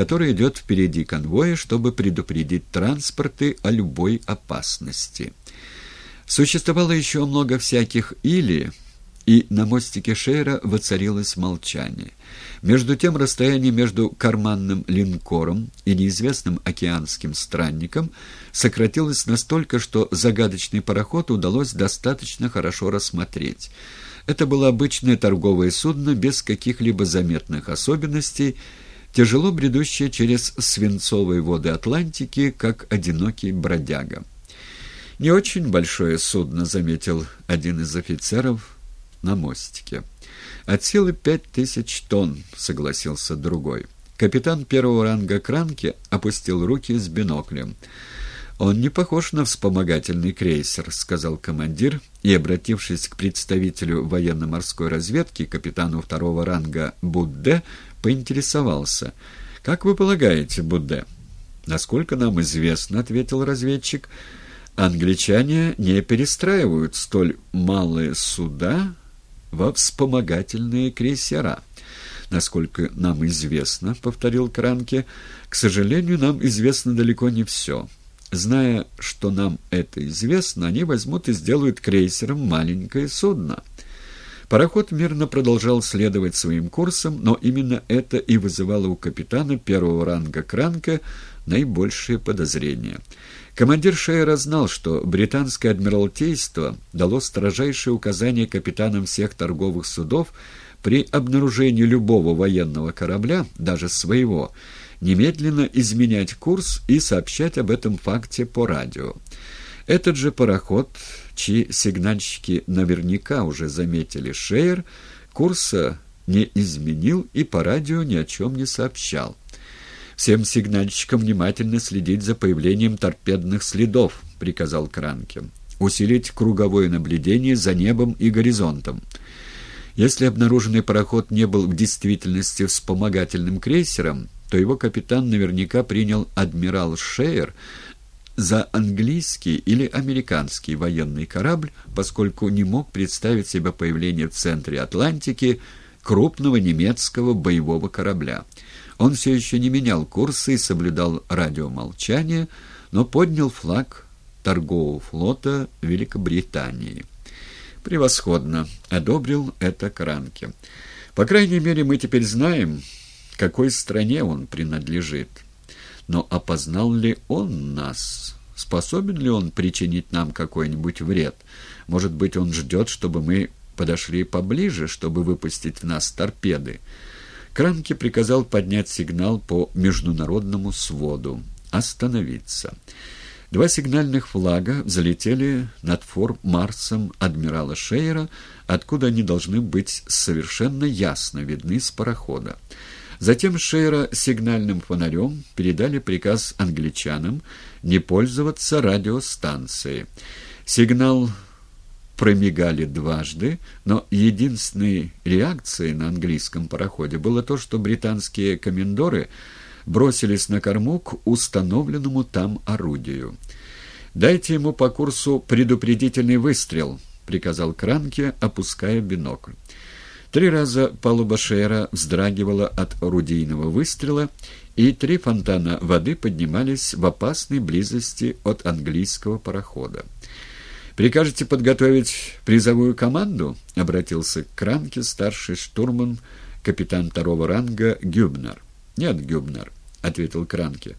который идет впереди конвоя, чтобы предупредить транспорты о любой опасности. Существовало еще много всяких «или», и на мостике Шейра воцарилось молчание. Между тем расстояние между карманным линкором и неизвестным океанским странником сократилось настолько, что загадочный пароход удалось достаточно хорошо рассмотреть. Это было обычное торговое судно без каких-либо заметных особенностей, тяжело бредущее через свинцовые воды Атлантики, как одинокий бродяга. «Не очень большое судно», — заметил один из офицеров на мостике. «От силы пять тысяч тонн», — согласился другой. Капитан первого ранга Кранки опустил руки с биноклем. «Он не похож на вспомогательный крейсер», — сказал командир, и, обратившись к представителю военно-морской разведки, капитану второго ранга Будде, поинтересовался. «Как вы полагаете, Будде?» «Насколько нам известно», — ответил разведчик, — «англичане не перестраивают столь малые суда во вспомогательные крейсера». «Насколько нам известно», — повторил Кранке, — «к сожалению, нам известно далеко не все». Зная, что нам это известно, они возьмут и сделают крейсером маленькое судно. Пароход мирно продолжал следовать своим курсом, но именно это и вызывало у капитана первого ранга Кранка наибольшие подозрения. Командир Шейера знал, что британское адмиралтейство дало строжайшие указания капитанам всех торговых судов при обнаружении любого военного корабля, даже своего, немедленно изменять курс и сообщать об этом факте по радио. Этот же пароход, чьи сигнальщики наверняка уже заметили Шейер, курса не изменил и по радио ни о чем не сообщал. «Всем сигнальщикам внимательно следить за появлением торпедных следов», — приказал Кранке. «Усилить круговое наблюдение за небом и горизонтом». Если обнаруженный пароход не был в действительности вспомогательным крейсером, то его капитан наверняка принял адмирал Шейер за английский или американский военный корабль, поскольку не мог представить себе появление в центре Атлантики крупного немецкого боевого корабля. Он все еще не менял курсы и соблюдал радиомолчание, но поднял флаг торгового флота Великобритании. «Превосходно!» — одобрил это Кранке. «По крайней мере, мы теперь знаем, какой стране он принадлежит. Но опознал ли он нас? Способен ли он причинить нам какой-нибудь вред? Может быть, он ждет, чтобы мы подошли поближе, чтобы выпустить в нас торпеды? Кранке приказал поднять сигнал по международному своду. Остановиться. Два сигнальных флага взлетели над фор Марсом адмирала Шейера, откуда они должны быть совершенно ясно видны с парохода. Затем Шейра сигнальным фонарем передали приказ англичанам не пользоваться радиостанцией. Сигнал промигали дважды, но единственной реакцией на английском пароходе было то, что британские комендоры бросились на корму к установленному там орудию. «Дайте ему по курсу предупредительный выстрел», — приказал Кранке, опуская бинокль. Три раза палуба Шейра вздрагивала от орудийного выстрела, и три фонтана воды поднимались в опасной близости от английского парохода. «Прикажете подготовить призовую команду?» — обратился к Кранке старший штурман, капитан второго ранга Гюбнер. «Нет, Гюбнер», — ответил Кранке.